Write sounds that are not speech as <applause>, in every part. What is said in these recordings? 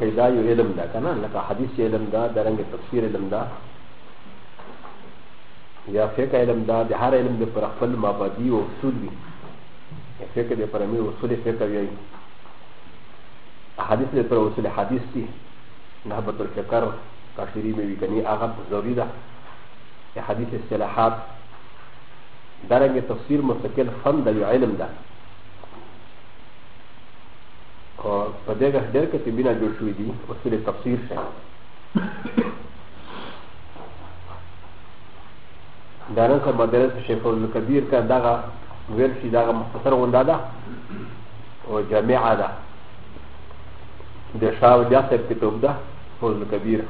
قیدا یو علم دا کنه لکه حدیث علم دا درنګ تفسیر علم دا یا فقه علم دا د هر علم د پر خپل مبادی او اصول وي فقه د پر امیر اصول فقه وي حدیث د پر اصول حدیث دي نهبت الفکر کاشری مې وی کني هغه ضروری ده حدیث اصطلاحات درنګ تفسیر مستقل فن دا یو علم ده په دغه ډېر کې چې بنا جوړ شوې دي اصول تفسیر شي دا نن سبا مدرسه شیخ الکبیر کا دغه ویل شي دغه مختصر غونډه ده او جامعه ده د شاه ولیا صاحب کتاب ده فوز الکبیر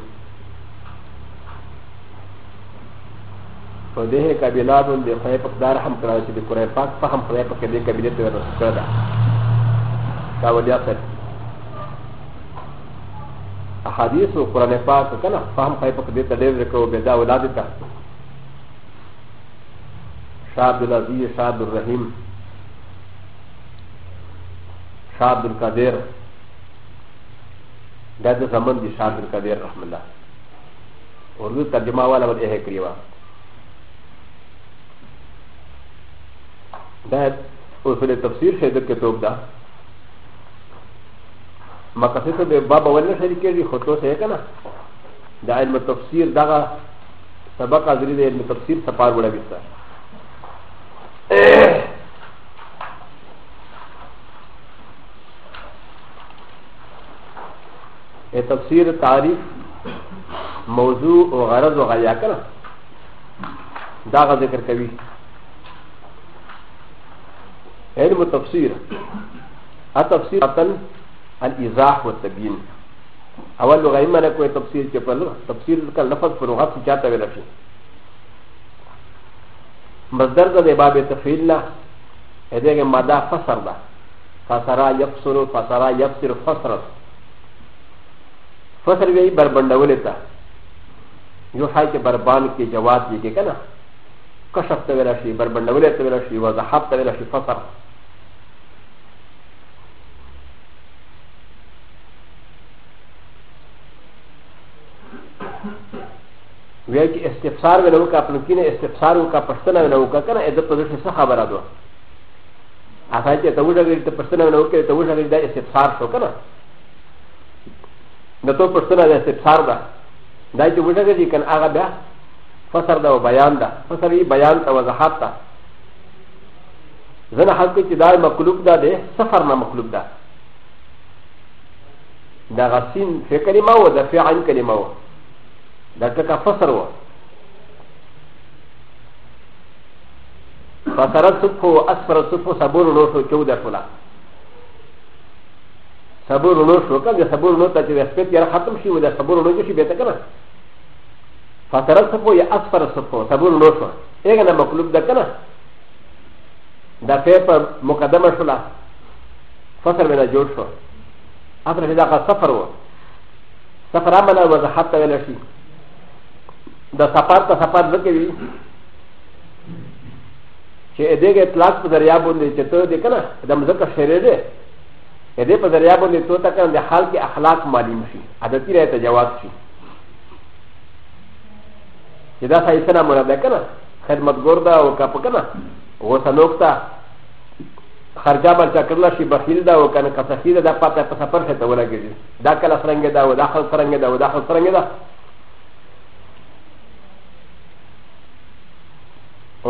په دې قبیله باندې خدای په قدر هم کړی چې د قرآن پاک په هم خدای په کې دې قبیله ته ورسېده شاه ولیا صاحب حدیث و قرآن پاک کنا فهم خواهی پاک بیتا دیر رکو بیدا اولاد تا شاہ عبدالعزیز شاہ عبدالرحیم شاہ عبدالقادر دا د زمن دي شاه القدير رحم الله اردو ترجمه والا ول ايه کریوا دا اصول تفسیر شهدت کے توب دا مقصد به باب ونه شریکېږي خو تو څه کنه د علم تفسیر دغه سبق حاضرې د علم تفسیر سپار وړه وستا ا تفسیر تعریف موضوع او غرض او غیا کنه دا ذکر کوي علم تفسیر ا تفسیر اتن الازاح والتبيين اول لغه ایمه نه کوئی تفسیر چې په تفسیر کا لفظ په لغت کې چاته ویل شي مصدر د باب تفعیل نه هدیګه ماده فسر ده فسرا یفسر فسرا یفسر فسر فسر وی بربندول ته یو حای کې بربان کې جواب دی کنه کشف ته ویل شي بربندول ته ویل شي وضاحت ته ویل شي فسر ウェキエステプサーウェルウカプルキネエステプサーウカパスナウェルウカカナエドプルシサハバラドアサイテタウザギテプサナウェルウケタウザギデエステプサーソカナダトプサナエステプサーダダイトウザギキンアラダファサダウバヤンダファサリバヤンタウザハタザナハキチダイマクルクダデサファナマクルクダダガシンフェカリマウザフェアンカリマウだけかファサローファサラスポアスパラスポサボロロショチョウダフォラサボロロショカでサボロロタチュウスペティアハトムシウダサボロロシュベテカナファサラスポやアスパラスポサボロロショエガナマクルダカナダフェパモカダマシュラファサルメナジョウショアフラミダカサファローサファラマナウザハタウェラシー دا سفر تا سفر ذکر چې ا دې اطلاق په دریا باندې چې ته دې کنه د مزکه شری دې ا دې په دریا باندې تو تا کنه د حال کې اخلاق معلوم شي عادتي راي تجاوز شي چې دا صحیح سره مراد ده کنه خدمتګور دا او کپ کنه غوسه نوکتا خرجا برچا کرلا شي بخیل دا او کنه کسخیره دا پاته په سفر ته ولګي دا کله فرنګ دا او داخل فرنګ دا او داخل فرنګ دا, دا, دا, دا, دا, دا, دا, دا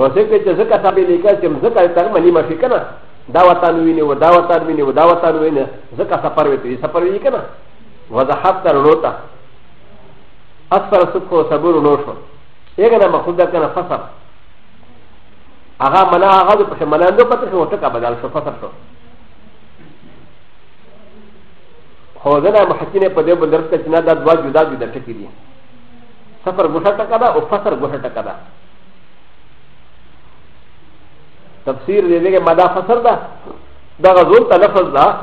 و ز ک چې زکه تابع لیکل چې زکه تر منی ما شي کنه دا وطن ویني و دا وطن ویني و دا وطن ویني زکه سفر وته سفر ویني کنه و ز حتر روتا اثر سکھ و صبر نو شو یګه نه مخود کنه فسر هغه منا هغه په منا نو پته شو ټکا بدل شو فسر شو خو زنه محکینه په دې بندر کې چې نه دا دوا جدا جدا ټکی دي سفر ګوښه ټکا دا او فسر ګوښه ټکا دا تفسير لديك مدى فصل ده ده غزول تلفظ ده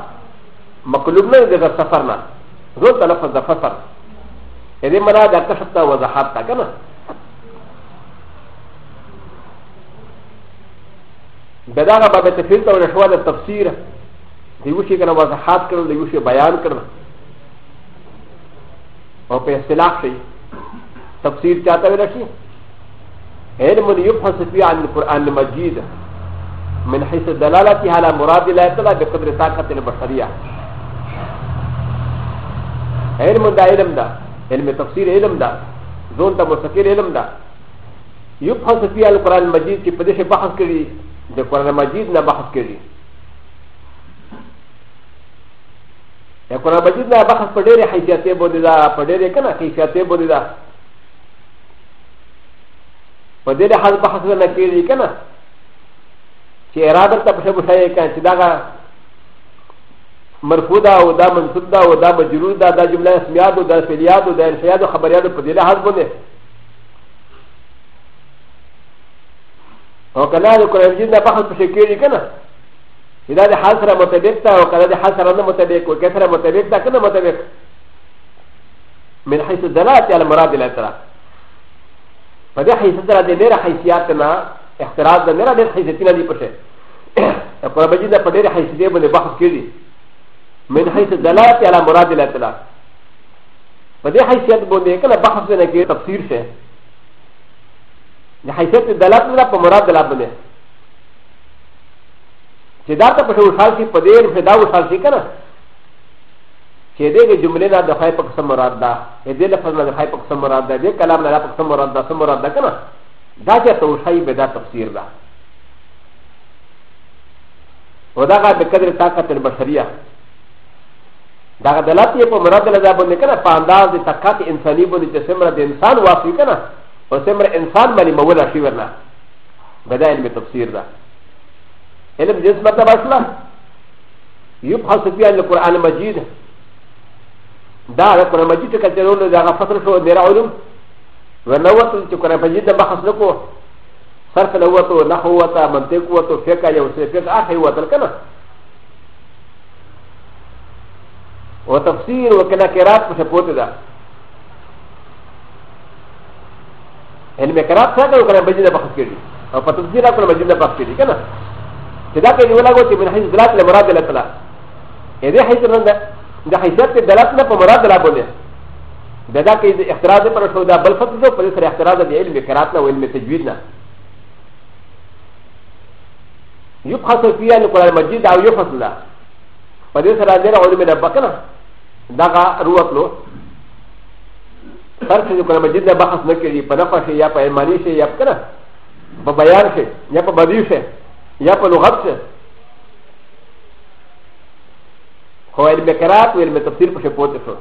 مقلوب نه ده سفر نه غزول تلفظ ده فصل هذه مدى ده كشف ده وضحات ده كنا بدأ باب التفسير ده ونشوى التفسير دیوشی کنه وضاحت کړل دیوشی بیان کړل او په اصطلاح شي تفسیر چاته ویل شي علم یفحص فی عن القرآن المجید من حيث الدلالة على مراد لا يبتلى بقدر طاقة البشرية علم دا علم دا علم تفسير علم دا زون دا مستقل علم دا يبحث فيها القرآن المجيد كي بديش بحث كري دا قرآن المجيد نا بحث كري قرآن المجيد نا بحث پدير حيثياته بودي دا پدير كنا حيثياته بودي دا پدير حال بحث نا كيري كنا چې اراده ته په شبه کې چې دا مرفوع ده او دا منصوب ده او دا مجرور ده دا جمله اسمیات او دا فعلیات او دا انشیات او خبریات په دې لحاظ باندې او کله د قرآن جن دا بحث په شکل کې کنه دا د حال سره مطابق ده او کله د حال سره نه مطابق او کله سره مطابق ده کنه مطابق من حيث الدلاله على مراد الاعتراف فده حيث الدلاله ډیره حیثیت نه اختراع ده نه را ډېر حیثیتونه دي پکې قرآن مجید په ډېر حیثیت باندې بحث کړي من حیث دلالت علی مراد الله تعالی په دې حیثیت باندې کله بحث نه کړي تفسیر شه د حیثیت دلالت نه په مراد دلالت باندې چې دا ته په وشال کې په دې په دا وشال کې کنه چې دې جملې نه د خای په قسم مراد ده دې لفظ نه د خای په قسم مراد ده دې کلام نه د قسم مراد ده سم مراد ده کنه だけとしゃいべだとしいだ。و دا غا بکدر طاقت البشریه دا غا دلات یې په مراد له ځابو نه کنه په انداز د طاقت انساني باندې چې سمره د انسان واقعي کنه او سمره انسان باندې مولا شي ورنه بدا علم تفسیر دا علم جنس مطلب اصلا يبحث فيها القرآن المجيد دا القرآن المجيد چې کچرول دا غا فصل شو د علم ونوتو چې کنه په دې د بحث نکو صرف لوتو نحو وتا منطق وتو فقہ یو څه فقہ اخی وتل کنه او تفسیر وکړه قرات په پوته ده علم قرات څنګه وکړه په دې د بحث کېږي او په تفسیر وکړه په دې د بحث کېږي کنه چې دا په ویلا کوته من حیث ذات له مراد له تعالی دې حیث نه ده د حیثیت دلالت نه په مراد لا بوله ا ل ا ك ي اختراع ا ل م ر ش و د ا بل فتح ذو فلسر اختراع ا ل علم كراتنا و علم تجويدنا يبحث فيها القران المجيد او يفصل فلسر ادير علم ربكنا دغا روت له فرق القران المجيد بحث نكري بنفشه يا بمانيشه يا بكنا ببيانشه يا ببديشه يا بلغتشه هو علم كرات و علم تفسير بشكوته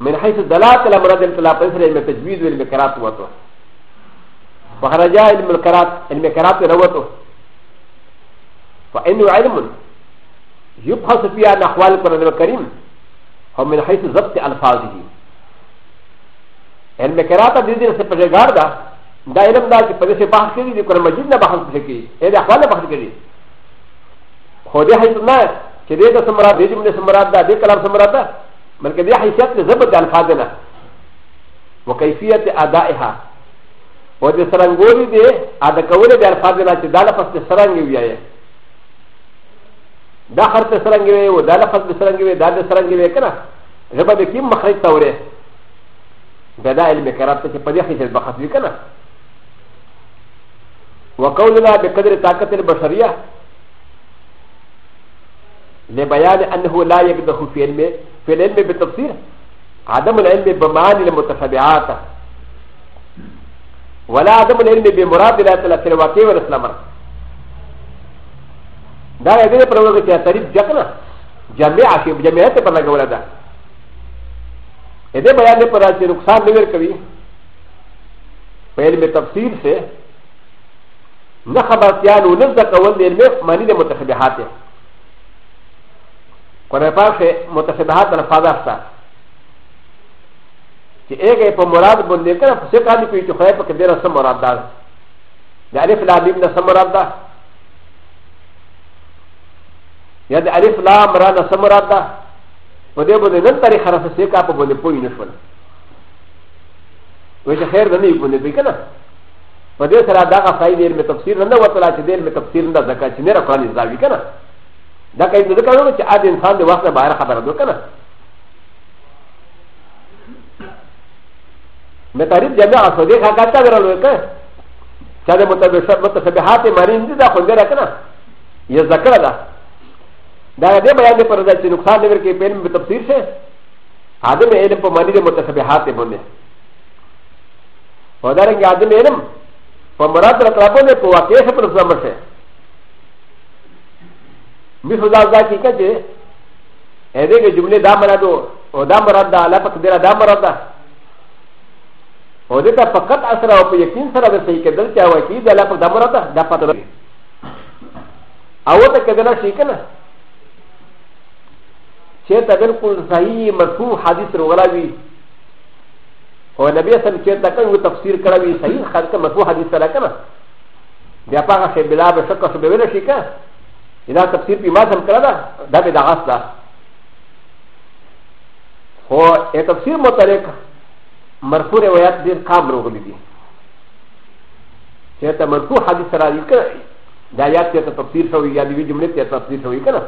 من حيث الدلالة على مراد الانطلاق مثل المتجويز والمكرات وطو وخرج علم الكرات المكرات وروته فإنه علم يبحث فيه عن أحوال القرآن الكريم ومن حيث ضبط ألفاظه المكرات دي دي سپجگار دا دا علم دا چه پدیسے بحث کری دی قرآن مجید نا بحث کری اے دا احوال نا بحث کری خودی حیث نا چه دے دا سمرات دے جملے سمرات دا دے کلام سمرات دا ل ك ن ه ي ث ي ت ل ز ب د ا ل ف ا د ن ة و ك ي ف ي ة أ د ا ئ ه ا و د س ر ن ج و ل د ي أ د ك و ل د ا ل ف ا د ن ة ت د ا ل ف ا س ت س ر ن ج و ي ا ي د ا خ ر ت س ر ن ج و ي و د ا ل ف ا س ت س ر ن ج و ي د ا د س ر ن ج و ي ك ن ا ز ب د ك ي م مخرج ت و ر ي ب د ا ئ ل م ك ر ا ت ت ب د ي خ ي ز ب خ ت ي ك ن ا وقولنا بقدر ط ا ق ة ا ل ب ش ر ي ة لبيان أ ن ه لا يقدح في علمه في العلم بالتفسير عدم العلم بمعاني المتشابهات ولا عدم العلم بمراد الله تعالى في الواقع والاسلام دا غیر پر وګ چې تعریف جکنا جمع شي جمع ته پر لګول دا دې بیان پر چې نقصان نه ور کوي پہل میں تفسیر سے نہ خبر کیا نو نزد قول دیر میں مانی دے متشبہات ہیں これパシェ、モタセバハタのファダスタ。チエゲポモラドボンデカー、セカンディピューチョフェプケデラサモラダ。でアリフラミンダサモラダ。やでアリフラムランダサモラダ。ウデボデナタリハラセセカポボデポイニション。ウェジャヘルダニブネビカナ。ウデサラダガファイディルメトプシーランダワトラチディルメトプシーランダザカチネラカニザビカナ。だから、だから、あと、ンサンでわざわざ話すのかな。メタリッジャー、それがかたらのか。チャレモタベシャモタセベハテマリンディザホンデラカナ。イザカラダ。だから、でも、やめたら、チノクサンデルケペンメタプシーシェ。アドメエレンポマリデモタセベハテモネ。おだれがアドメエレン。ポマラトラトラポネポワケシャプロザマシェ。ミフザザキカジェエレゲジュレダマラドオダマラダラパクデラダマラダオデタパカタアサラオピエキンサラダセイケデルチアワキデラパダマラダダパトレアワタケデラシケナシェタゲルコンサイマフウハディスローラビオナビアサンチェタケンウタフシルカラビサイハカマフウハディスラカナビアパーシェビラブシャカシェベルシケナ ا ل ا تفسير في مازم كردا دا بدا غسلا هو ا تفسير مترك مرفوع روايات دير كام روغلي دي چه تا مرفوع حديث را دي كنا دا آيات تيتا تفسير شوي يا دي جملة تيتا تفسير شوي كنا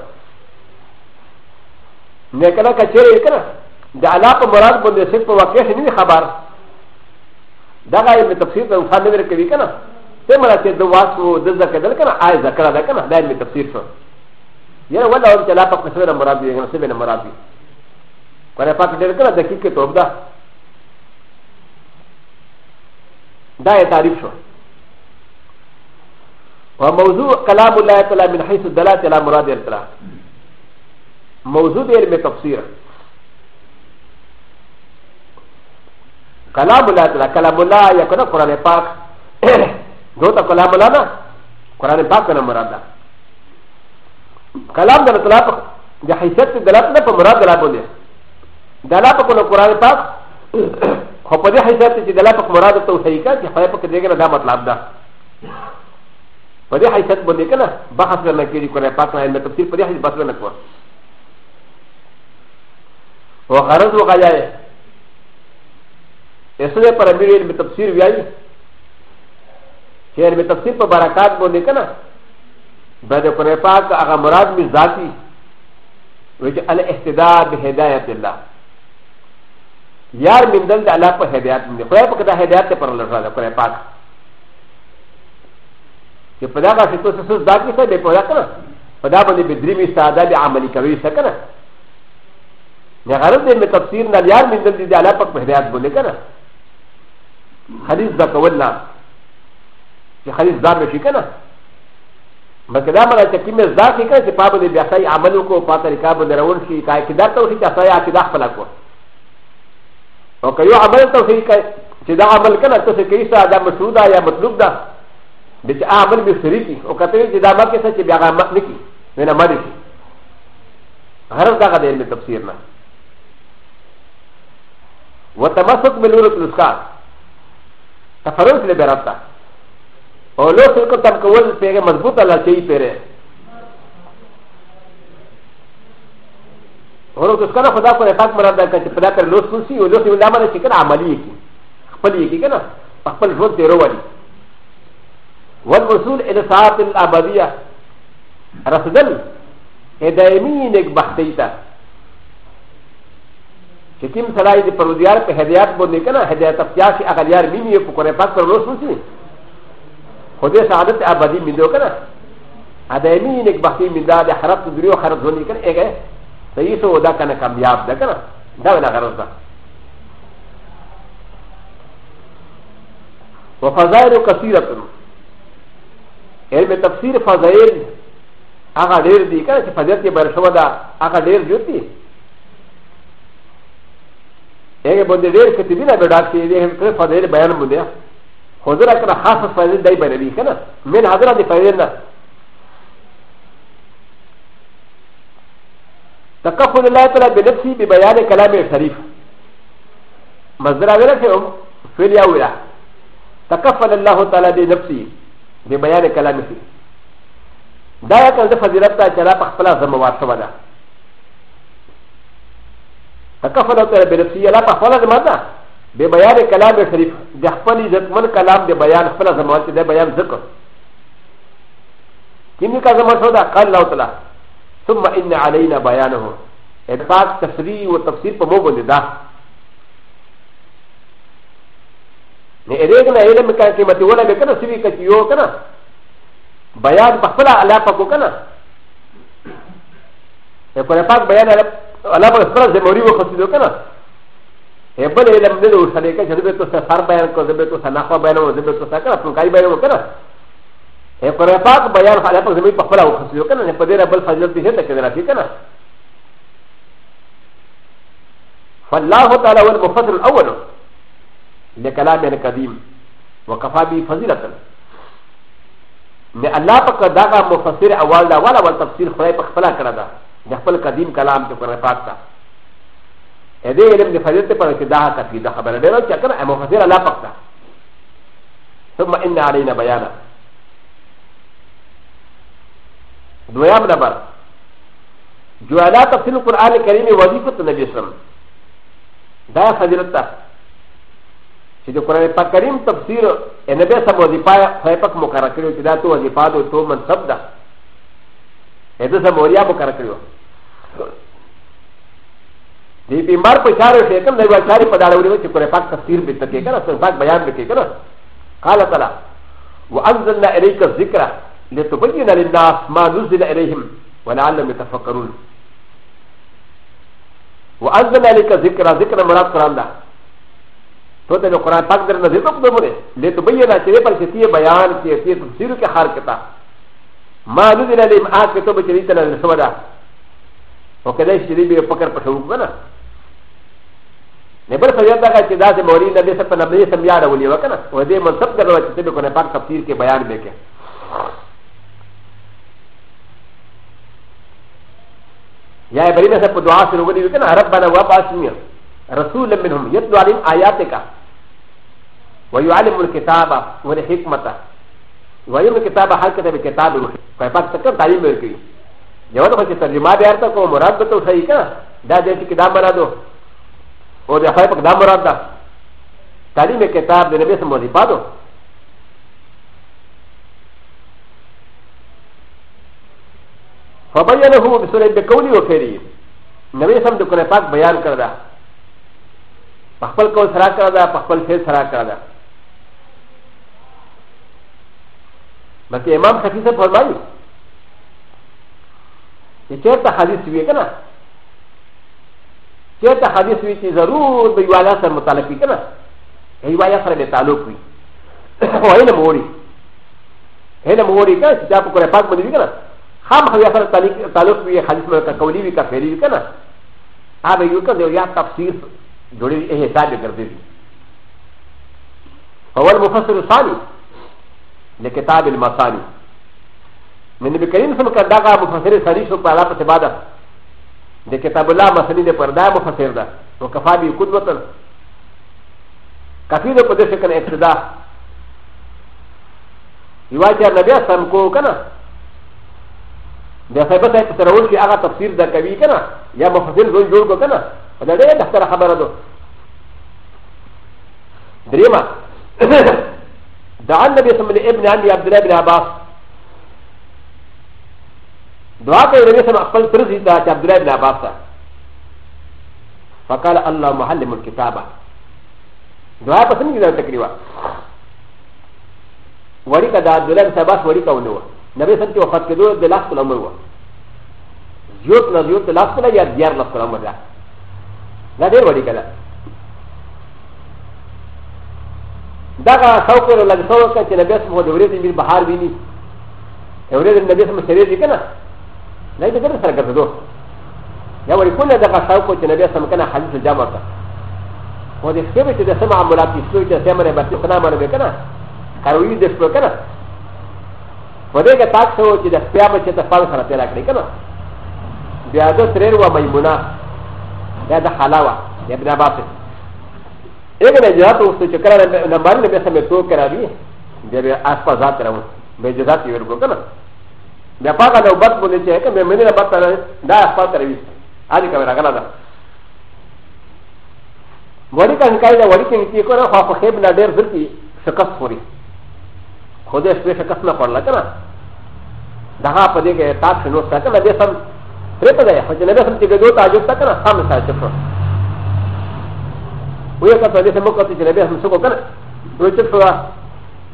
نکلا کا چیرې کړه د الله په مراد باندې صرف واقع شنه خبر دا غایې په تفسیر د انسان نه ورکوي کنه ا م ر ا ت د و ا س و د ز ك د ل ك ن ا ع ي ز ك ر ا د ك ن ا د ا ي م ت ف س ي ر شو يا و ل ا و ن ت ل ا ف ق س و ر م ر ا ب ي ن س ب ن م ر ا ب ي و ل ا ف ق د ل ك ن ا د ك ي ك ت و ب د ا د ا ي ت ع ر ي ف شو وموضوع كلام الله تعالى من حيث د ل ا ت ل ا مراد ا ل ت ل ا موضوع د ا ل م ت ف س ي ر كلام الله تعالى كلام الله يكون ق ر آ ن ا ك どうたカラムラダカランパカナムラダカラムダラトラパでハイセットダラトラパムラダラボディダラパコのコランパコパディハイセットダラパコムラダとヘイカキハイパケディガダマトラダパディハイセットディガナバハスランキリコラパカナイメトシパディハイバスランコウォーカラズウォーカヤエエスレパラミリンメトシリアイ شعر میں تفصیل پر برکات بولنے کا نا بد قرآن پاک اگر مراد بھی ذاتی وجہ الحتدا ہدایت اللہ یار مندل دا اللہ پر ہدایت مندے خدا پر کتا ہدایت پر اللہ رضا قرآن پاک کہ پدا کا ستو سے سوز ذاتی سے بے پودا کنا پدا بندے بدریمی سادہ بے عملی کوئی سکنا یا غرب دے میں تفسیر نال یار مندل دی دا اللہ پر ہدایت بولنے کا نا حدیث دا قول نام چې خالي زار نشي کنه بلکې دا مله چې کیمه زار کې کنه چې پابه دې بیا ځای عمل وکړو په طریقه باندې روان شي کای کې درته وشي چې ځای کې داخله کو او که یو عمل ته وشي چې دا عمل کنه ته څه کیسه دا مشروع ده یا مطلوب ده د چې عمل به شریکی او کته چې دا ما کې څه چې بیا عمل نکي نه مړ شي هر دا غدې په تفسیر نه وتمسك بالورق الاسكار تفرق لبرابطه او لو سر کتم کول پیره مضبوط الله چي پیره اور کس کله خدا کو پاک مراد ده چې پدا کر لو سوسی او لو سی ولامه چې کنه عملی کی خپل کی کنه خپل ژوند دی وروړي والوصول الى ساعات الابديه رسدل دائمي نیک بختي تا چې کوم سړی د پروديار په هدايت باندې کنه هدايت اختیار شي اغلیار مينې په قرآن پاک پر لو سوسی خو دې سعادت ابدي مې دوه کنه ا د امین یک بختي مې دا د خراب ته دریو خراب ځونی کنه اګه صحیح سو دا کنه کامیاب ده کنه دا ولا غرض ده وفضائل كثيرة علم تفسير فضائل هغه ډېر دي کنه چې فضیلت یې بر شوه ده هغه ډېر جوړ دي هغه باندې ډېر کتبونه به ډاک شي دې هم فضایل بیان مونږ و ذ ر ك ن ا خاصه فايده داي بيني كنا من هذا دي فايدنا تكفل الله تعالى بنفسي ببيان كلام الشريف مزرعه لكم في اليولا تكفل الله تعالى بنفسي ببيان كلام الشريف دا يكن ذا فضيلتها ترى تخفلا زموات سمدا تكفل الله تعالى بنفسي لا تخفلا زموات ب ب ي ا ن كلام شريف د خپل عزت من كلام د بيان خپل زمان ته د بيان ذکر كيمي کا زمان شو دا قال الله تعالى ثم ان علينا بيانه ادفاق تفسير و تفسير په مو باندې دا نه ارګنا علم کا کی مت ولا کنه سوي کچ یو کنه بیان په خپل الله پکو کنه په پاک بیان الله په خپل زموري وخت دی کنه ا بل علم نه لو شری کا جذبه تو سفر بیان کو جذبه تو سناخوا بیان او جذبه تو سکر خپل کای بیان وکړه ا پر پاک بیان حاله په زمي په خپل او خسلو کنه نه پدې ربل فضل دې ته کړه ٹھیک نه فالله تعالى هو المفضل الاول لكلام القديم وكفى به فضيلة نه الله پاک دا مفسر اول دا ولا ول تفسیر خدای په خپل کړه دا خپل قدیم کلام ته پر پاک تا ا د ي علم د فضيلة پر چې دا تفيد خبره ده چې کنه امام فضيلة لا پختا ثم ان علينا بيانا دویام نمبر جوالا تفسير القرآن الكريم وظيفة النبي صلى الله عليه وسلم دا فضيلة چې د قرآن پاک کریم تفسیر نبی صلی الله علیه وسلم وظیفه پاک مقرر کړو چې دا تو وظیفه ده تو منصب ده اته سموریا مقرر کړو でピンバーパーシャーケン、ではシャーパーダーウィッチ、これパクタスティービットケーキャラ、そのパクバヤンビケーキャラ、カラタラ、ワンズンナエレイカズィカラ、レトブリナリナスマルズナエレイム、ワナルメタファカルン。ワンズナエレイカズィカラ、ズィカラマラクランダ。とてのコランパクタのズィカブルレトブリナシェパシティバヤンキーシーシルケハーケタ。マルズナリムアーケトブチリタナルソーダ。オケレシリビアパカパシュウガナ。نبر سویت دغه چې دا د مولوی نبی صلی الله علیه وسلم یاد ولې وکنه و دې منصب درو چې ته کو نه پاک تفسیر کې بیان وکې یا بری مثلا په دعا سره وګورې وکنه ربنا وباسمیا رسول منهم يتلو عليهم آياتك ويعلم الكتاب والحكمة ويعلم الكتاب حركة بالكتاب فيبقى تكر تعليم الكريم جواب خلص ترجمة بيارتا كو مراد بتو صحيح كنا دا جيسي كتاب بنا دو و د خلق دا مراد ده تعلیم کتاب د نبی سم وظیفاتو فبينه بسوره بقوله وفعله نبی سم د قرآن پاک بیان کړ دا په خپل قول سره کړ دا په خپل فعل سره کړ دا بلکې امام خفیف فرمایي چې چېرته حدیث وی کنه چیرته حدیث وی چې ضرور به یواله سره متعلق وي کنه یواله سره به تعلق وي او علم وړي علم وړي کنه چې دا په قرآن پاک باندې وي کنه خام خو سره تعلق وي حدیث مې قولی وي کا فعلی وي کنه هغه یو کنه یا تفسیر جوړي حساب ګرځي هو المفسر الثاني لكتاب المصاني من الكريم سمك دغا مفسر الثاني شو په علاقه بعده د کتاب الله مسلې د پردا مفسر ده نو کفا به قدوت کافی ده په دې شکل ابتدا یو چې نبی سم کو کنه د صاحب ته په ترول کې هغه تفسیر ده کوي کنه یا مفسر زوی جوړ کو کنه دا ډېر د خبره خبره ده دریمه <coughs> دا عن نبی سم ابن علي عبد الله بن عباس دعا کوي نبی سم خپل پرځي دا چې عبد الله بن عباس فقال الله معلم الكتابه دعا په څنګه دا تقریبا وړي کدا عبد الله بن عباس وړي کاونه و نبی سم چې وفات کېدو د لاس په عمر و زیوت نه زیوت لاس په یا دیار لاس په عمر دا دا ډېر وړي کدا دغه شوق ورو لګ شوق چې نبی سم هو د ورځې بهر ویني ورځې نبی سم سره دي کنه ل ي ت ر س ر ك ت د و ي و ر ي ك و ل د غ ا ش و ك و ت ن ب ي س م ك ن ا حديث ج م ع ك و د ي س ك ب ت د س م ع م ل ا ت ي س ل و ي ت س م ر ب ت ي ق ن ا م ر ب ك ن ا كاروي د س ل و ك ن ا و د ي ك ت ا ك س و ت د س ب ي ا ب ت ت ف ا ل س ر ت ي ر ا ك ر ي ك ن ا ب ي ا د و س ر ي ر و م ي م و ن ا ي ا د ح ل ا و ة ي ب ن ا ب ا ت ي ا ب ن ا ج ا ت و س ت ك ر ا ن ب ا ر ن ب ي س م ت و ك ر ا ب ي ب ي ا س ف ا ز ا ت ر و ب ي ج ز ا ت ي و ر ب و ك ن ا でパカのバットでチェックでメニューバッターだパタリスアリカメラガラダワリカンカイダワリキンキコラファフヘブナデルズキシャカスフォリコデスペシャカスナフォラカナダハパディケタシノサカナデサンプレプレファジェネサンティケドタジュサカナサムサチフォウィアカトディセモコティジェネベスンソコカナウィチフォラ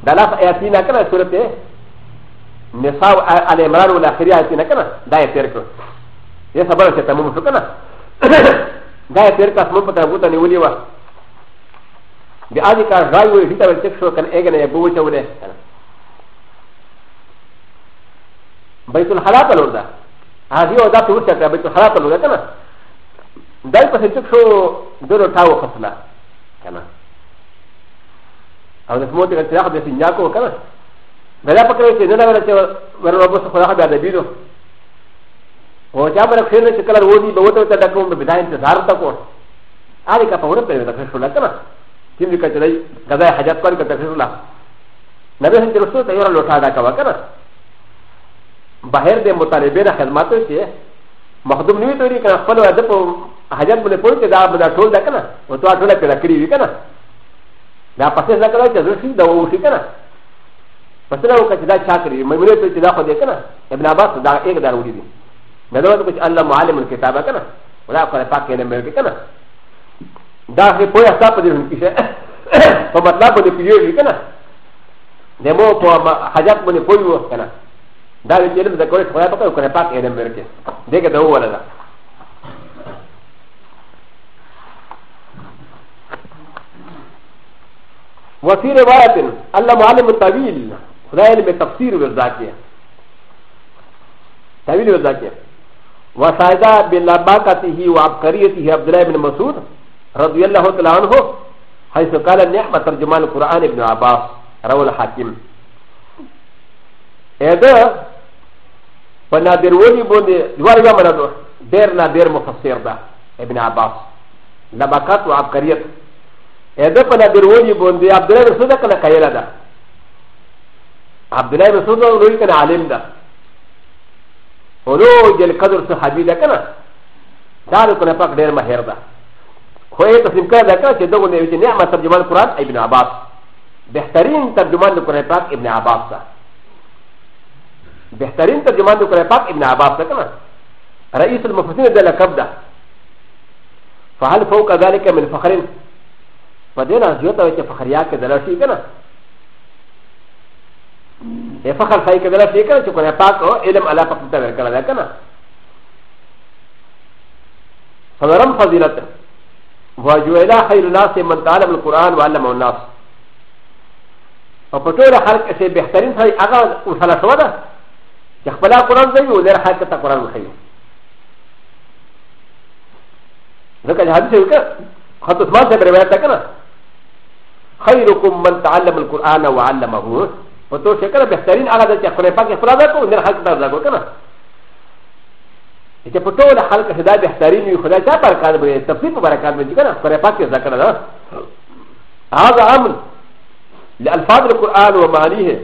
ダラフエアティナカナスウレティ نصاب على امرار و الاخري آياتنا كنا دا يتركو يا سبب چې تمام شو کنه دا يترك اسمو په تاسو ته نیولې و د اځي کار راي وې هیته ول چک شو کنه اګنه یې بوته وله بیت الحرام ته لوردا هغه او دا ته ورته کړه بیت الحرام ته لوردا کنه دای په چک شو دغه تاو خپل کنه او د موټر ته راځي چې نیا کو کنه لا يمكن ان يكون هناك خلاف بين الدين وجابر خير شكل الودي بوتو تدكم بدايه انتظار تكون عليك فهو لم يكن هناك كما كيف يكتب غزا حاجات كارك تكفير الله نبي هند رسول تيار لوتا دا كما كما باهر دي مطالبين خدماتو شي مخدوم ني توري كان خپل ادب حاجات بل پوي ته دا بدا ټول دا کنه او تو ټول پیدا کړی وی کنه دا پسې دا کړو چې زه سي دا وو شي کنه パセラオカチダチャクリ、マミレットチダホデカナ、エブナバスダエグダウディ。メロウチアラマアレムケタバカナ、ウラファレパケンメルケカナ。ダヘポヤサプディンキシェ、パマタボディピユリケナ。でも、ハジャットにポイウスケナ。ダヘジェルズコレクトラパケンパケンメルケ。でけどウォラダ。وفي روايه الله معلم <coughs> الطويل خدای علم تفسیر ورزا کیا تعویل ورزا کیا وسائدہ بلاباقته وعبقریته عبداللہ بن مسعود رضی اللہ تعالی عنہ حيث قال النعمة ترجمان القرآن ابن عباس روى الحاكم هذا فنادر ولي بوني دوار يوم نادر دير نادر مفسر ده ابن عباس لبكات وعبقريت هذا فنادر ولي بوني عبد الله بن صدق لكايلا ده عبد الله بن سعود روي كان عالم ده ولو جل قدر صحابي ده كان دار كنا پاک ډېر ماهر ده خو یې تسلیم کړه ده چې دغه نوې چې نعمت ترجمان قران ابن عباس بهترین ترجمان د قران پاک ابن عباس ده بهترین ترجمان د قران پاک ابن عباس ده کنه رئيس المفسرين ده لقب ده فهل فوق ذلك من فخر فدينا زيوتا وجه فخريا كده لا شيء كده ا فخر سای کدل سی کنا چې قرآن پاک او علم الله پاک ته ورکړه دا کنا فلرم فضیلت واجویلا خیر الناس من تعلم القرآن وعلم الناس او په ټول خلق کې بهترین سړی هغه وصله شو ده چې خپل قرآن زوی او لر خلق ته قرآن وخیو ځکه حدیث وکړه خط عثمان سے روایت کنا خیرکم من تعلم القرآن وعلمه و تو شکر بهترین هغه ده چې خدای پاک خپل ده کو نه حق در لګو کنه چې په ټول خلق هدا بهترین وي خدای چا برکات به تفصیل برکات به کنه خدای پاک ذکر ده هذا امر لالفاظ القران ومعانيه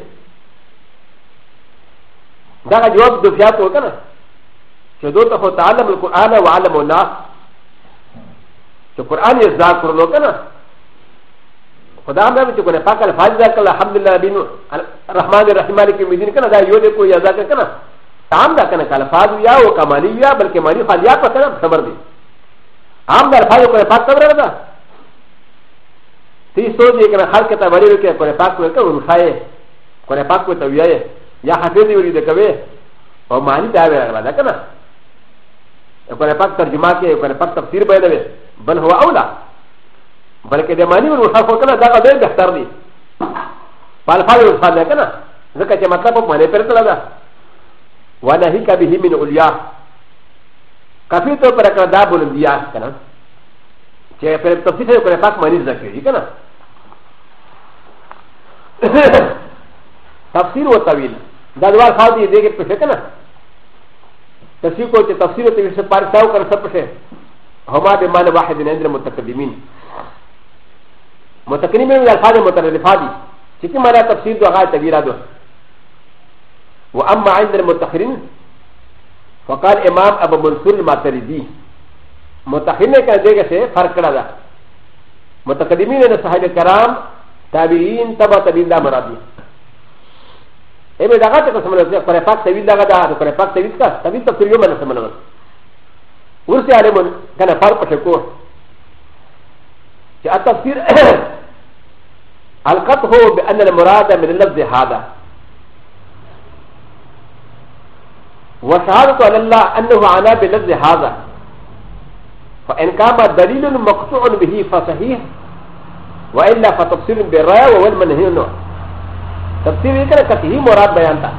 دا جواب د فیات وکنه چې دوی ته تعلم القران وعلم الناس چې قران یې ذکر لو کنه خدا هم دامه چې کنه پاک الفاظ دا کله الحمدلله دین رحمان الرحیم مالک یوم الدین کنه دا یو دې کو یا دا کنه تام دا کنه کله الفاظ یا او کمالی یا بلکې مالی خال یا په کنه صبر دی عام دا الفاظ کنه پاک صبر دا تی سوچ یې کنه خلق ته وری وکړه کنه پاک کو ته ورخای کنه پاک کو ته ویای یا حفظ دی وری د کوي او معنی دا ویل دا کنه کنه پاک ترجمه کې کنه پاک تفسیر به دا بل هو اولا بلکې د معنی ورسره خو کنه دا ډېر بهتر دی په الفاظ ورسره ده کنه ځکه چې مطلب په معنی پرته ده وانا هیک به من علیا کافی ته پر کړه دا بلندیا کنه چې پر تفصیل یې کړه پاک معنی ذکر دی کنه <coughs> تفسیر و طویل دا دوار خاص دی دې کې پښه کنه تفسیر کو چې تفسیر او تفسیر پارتاو کر سب پښه هما به معنی واحد نه اندر متقدمین متکنی من الفاظ مترلفا دي چې کوم معنا تفسیر دغه تعبیر ده و اما عند المتخرين فقال امام ابو منصور الماتريدي متخرين کړه دغه څه فرق کړه ده متقدمین نه صحابه کرام تابعین تبع تابعین دا مراد دي ایمه دغه ته سمونه چې پر پاک تعبیر دغه ده پر پاک تعبیر کا تعبیر تفسیر یو باندې سمونه ورته عالم کنه فرق پټ کو چې ا تفسیر القط هو بأن المراد من اللفظ هذا وشهادة على الله أنه عنا بلفظ هذا فإن كان دليل مقطوع به فصحيح وإلا فتفسير بالرأي والمنهي عنه تفسير يكره قطعي مراد بيان تا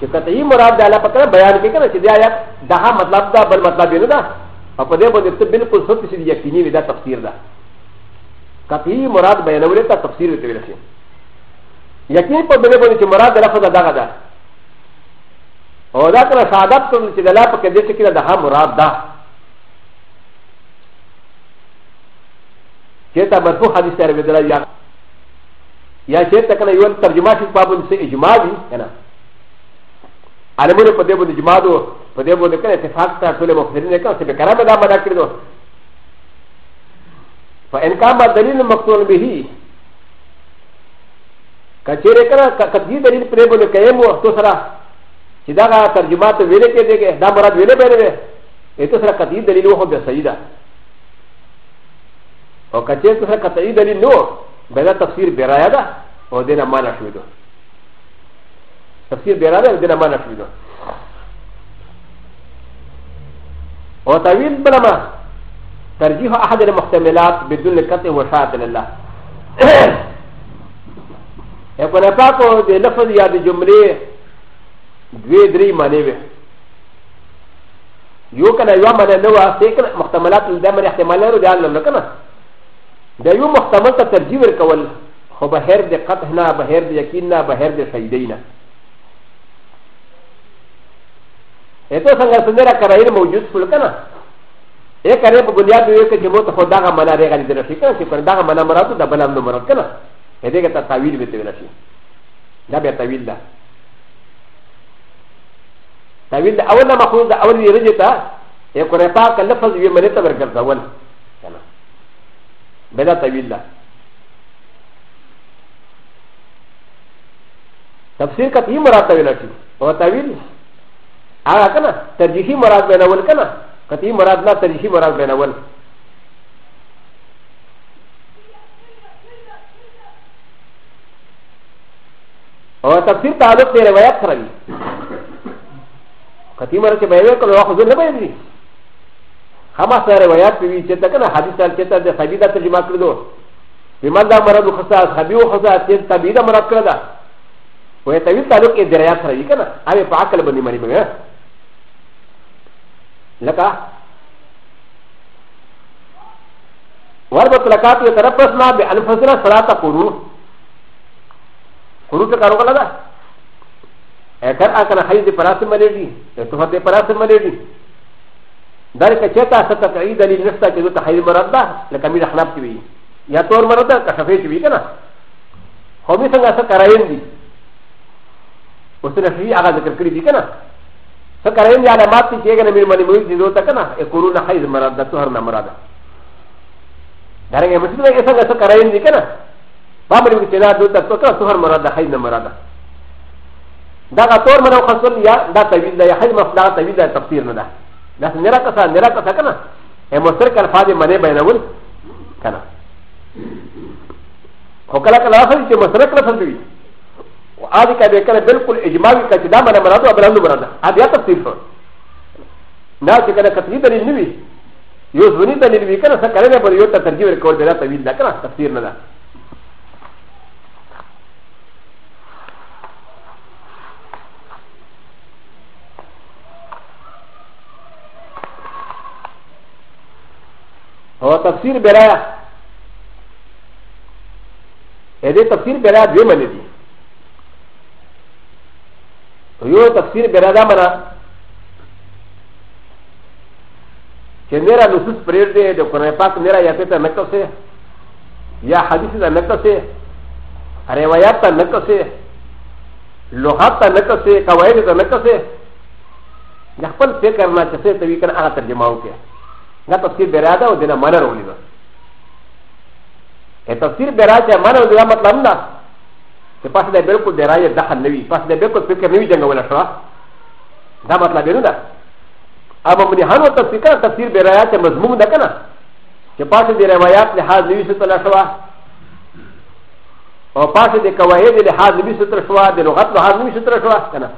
چې قطعي مراد داله پکره بیان کې کنه چې دا یا دغه مطلب دا بل مطلب نه دا په دې باندې ته بالکل سوت شي یقیني وي دا تفسیر ده قطعی مراد بیانولی تا تفسیر ویتے ویلسی یقین پر بلے بولی چی مراد لفظ دا دا او دا کنا سعادت پر چی دلا پا کدیسی کنا دا ہا مراد دا چیتا مرفوع حدیث تیر ویدلا یا یا چیتا کنا یون ترجمہ شک پا بولی سے اجماع دی کنا علمون پا دے بولی جماع دو پا دے بولی کنا اتفاق تا طول مخدرین کنا سبی کرام دا مدا کردو فإن كان دليل مقتول به كثير كنا كثير دليل بريبون كيم وتسرى إذا كان ترجمات ويلي كده كده دام مراد ويلي بينه إتسرى كثير دليل وهم بسيدة أو كثير تسرى كثير دليل نو بهذا تفسير برايا ده أو دينا ما نشوده تفسير برايا ده دينا ما نشوده أو تأويل بلا ما ترجيح أحد المحتملات بدون قطع وشاعة لله يكون أباكو دي لفظ يا دي جملة دوي دري مانيوه يو كان يو مانا نوا سيكنا محتملات دائما احتمالات رو دعال لنا كنا دا يو محتمل ترجيح الكول خو بحر دي قطعنا بحر دي يكيننا بحر دي شهيدينا ايتو سنگا سندرا کرائر موجود فلکنا ا ك ر ي ب بنياد يوكا جموت هو دغا مالا ريغا لدرشيكا سيكون دغا مالا مراتو دبلا نمراتنا ا د ي ك ت ت ا و ي ل بتبلشي دابا تاويل دا تاويل دا اول ما خلود اول يرجتا يكون يطاق اللفظ بمريتا بركز اول بلا تاويل دا تفسير كتير مراتب لكي هو تاويل ا ه كنا ترجيحي مراتب الاول كنا قطعی مراد نه تریشی مراد بینول او تفسیر تعلق دی روایت سره وي قطعی مراد چې بیان کړو هغه حضور نه بیان دي خامہ سره روایت پیوی چې تک نه حدیث سره چې ته صحیح دا ترجمه کړو بمن دا مراد خصاص حبیو خصاص چې تبیدا مراد کړدا وې تبیدا تعلق دی روایت سره وي کنه هغه په عقل باندې مری مګه لکه وربط لکات یو طرف پسما به انفسنا صلاة قرون قرون ته کارو کلا دا اگر اکنا خیز دی پراس ملیدی تفت دی پراس ملیدی داری که چیتا ستا تعیی دلیل نستا چیزو تا خیز مرد دا لکه میر اخناب چوی یا طور مرد دا کشفی چوی کنا خوبی سنگا ستا کرائن دی اس نے شریع آغاز ذکر کری دی کنا فكرين يا لمات تيجينا من من مريض زيدو تكنا كورونا حيز مراد ده سهرنا مراد دارين مثل ما يسأل فكرين دي كنا بابر يقول ده ده تكنا سهر مراد ده حيز مراد ده غطور مرا وخصل يا ده تبيل ده يا حيز مفلا تبيل ده تفسير نده لكن نرى كسا نرى كسا كنا مصر كالفاظ مني بينول كنا وكلا كلا فلسي مصر كلا فلسي アディカでからベルクル、エジマーキャチダマラマラド、アブランドマラダ、アディアタティフォン。なぜかカティブルに見、よずにたに見からさかれればよたたぎゅうコーデラタビダカラ、タティルナダ。و تفسير بلا هذه تفسير بلا بيوم الذي یو تفسیر به راځه مړه چې نرا نصوص پرېږ دی د قرآن پاک نرا یا ته نقل سي یا حدیث ته نقل سي روایت ته نقل سي لغات ته نقل سي قواعد ته نقل سي د خپل فکر نه چې څه توی کنه هغه ترجمه وکړه دا تفسیر به راځه او دنه منر ولې دا تفسیر به راځه منر دا مطلب نه パスでベルコでライアダハネビ、パスでベルコピケミジャンゴラフラダマトラベルダ。アマムニハノタフィカタフィルベラヤテマズムダカナ。パスでライアテハズミストラシュワ。おパスでカワヘデハズミストラシュワ、デロハトハズミストラシュワカナ。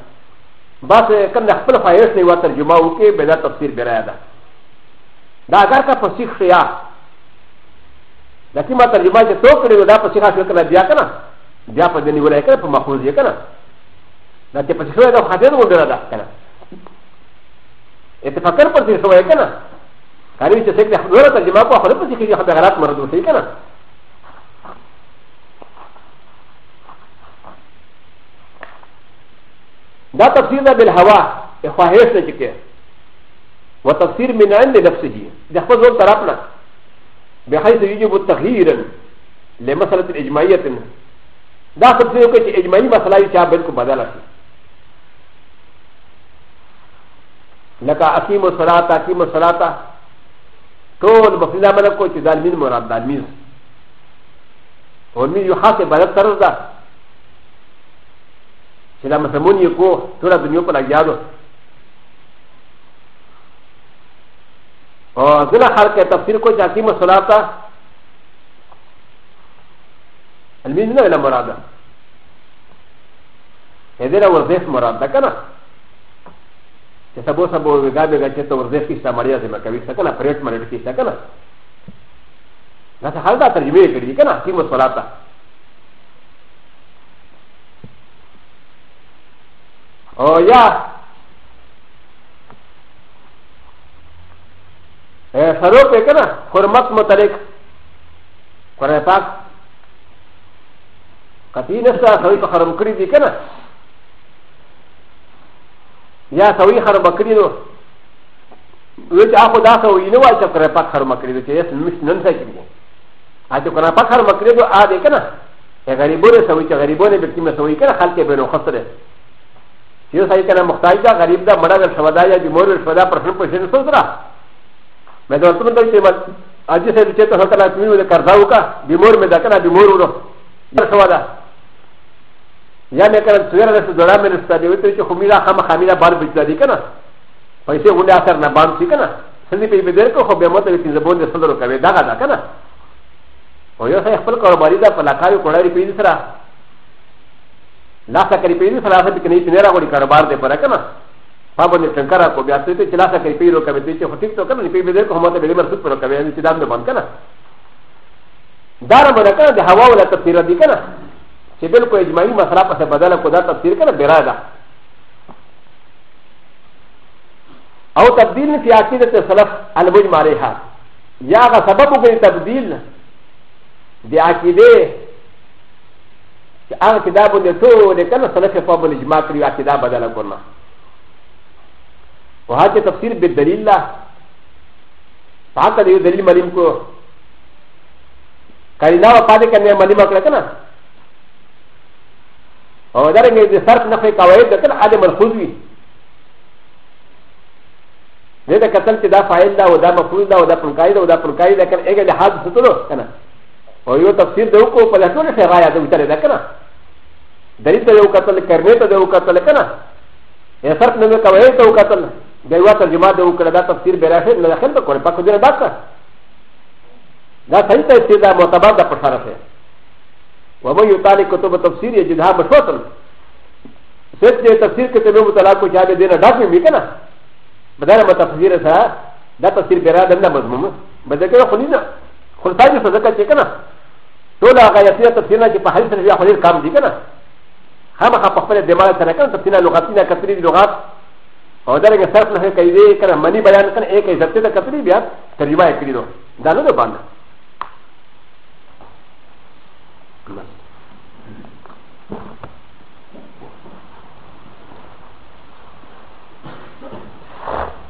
バスカナフルファイアスにワタジュマウケベラタフィルベラヤダ。ダガカパシクシア。だきまたりまじとくれだパシハシュカナディアカナ。بیا په دې نیولای کړه په مخوز یې کنه دا چې پڅ شوی دا خاطر وګړه دا کنه اتفاقر پر دې شوی کنه کاری چې څنګه خبره ترجمه په خپل پڅ کې خبره غلط مرده شي کنه دا تفسير ده بالهواء خواهش نه چکه وتفسير من عند نفسه ده خپل ځل طرفنا بحيث يجب التغيير لمسألة الإجماعية だとすると、エジマイマスライチャーベルコバダラシ。なか、アキモサラタ、アキモサラタ、トーン、マフィラマラコチ、ダミンモラダミン。おみゆはせばらたらだ。シラマサモニコ、トラズニョパラギャド。お、ずらはけた、フィルコチ、アキモサラタ。الميز لا ولا مرادا هذا لا وظيف مرادا كنا سبو سبو غابي غاتي تو وظيف كيسا مريا زي ما كبير سكنا بريت مريت كيسا كنا هذا حالتا ترجمه كده كنا في مصلاتا او يا سروپ ہے نا حرمت متعلق قرآن پاک قطعی نشتا سوی په حرم کړی دی کنه یا سوی حرم کړی نو وی چې اخو دا سوی نو وای چې پر پاک حرم کړی دی چې اس مش نن څه کړی ا چې کنه پاک حرم کړی دی ا دې کنه یا غریبونه سوی چې غریبونه به کیمه سوی کنه خلک به نو خسره چې سوی کنه محتاج دا غریب دا مړه دا شودا یا بیمار شودا پر خپل پیسې نه سوترا مې دا تم ته چې اجي سره چې ته هټلا کړو دا کرداو کا بیمار مې دا کنه بیمار ورو دا やめからつやらせドラメルスタディウトシューミラハマハミラバルビザディカナ。パイセウダーサーナバンシカナ。セリピビデルコホベモテルキンズボンデソロカベダガダカナ。およそやフォルコバリザパラカヨコラリピンサラ。ラサカリピンサラサビキニピネラゴリカバーデパラカナ。パブネフェンカラコビアセティチラサカリピロカベティチホティクトカナリピビデルコホテルバスプロカベアンチダンドバンカナ。ダラマラカナでハワウラタピラディカナ。چې بل کو اجماعي مسله په بدل کو دا تفسیر کنه بیره ده او تبديل في عقيدة السلف المجمع عليها يا سبب في تبديل دي عقيدة هذا كتاب نتو لكن السلف يفهم الإجماع كريو عقيدة بدل كنا وهذا تفسير بالدليل لا فهذا دليل مريم كو كارينا وقادة كان مريم أكلا كنا او دا رنګه د صرف نه په قواعد دتل عدم ملحوظ وي دې ته کتل چې دا فاعل دا او دا مفعول دا او دا پرکای دا او دا پرکای دا کنه هغه د حد ستلو کنه او یو تفسیر دی کو په لټول څه رایا دا وتر دا کنه دلیل ته یو کتل کرنے ته یو کتل کنه یا صرف نه په قواعد ته یو کتل دا یو ترجمه دا وکړه دا تفسیر به راشه نه داخل ته کړه پکې دا دا صحیح تفسیر دا معتبر دا پر سره ومن يطالع كتب تفسير يجدها مشوطا سچ دے تفسیر کے تنو مطلع کو جانے دینا ڈاک میں بھی کنا بدانا ما تفسیر سا دا تفسیر پیرا دننا مضموم بدل کے خونی نا خلطا جو صدقہ چے کنا تو لا غیتی تفسیر نا چے پا حدیث نشویا خونیر کام دی کنا ہم خواہ پخبر دماغ سنا کنا تفسیر نا لغاتی نا کتری دی لغات اور درنگ صرف نحن کئی دے کنا منی بیان کنا ایک عزتی دا کتری بیان ترجمہ کری دو دانو دو باندھا Vâng. Thank you.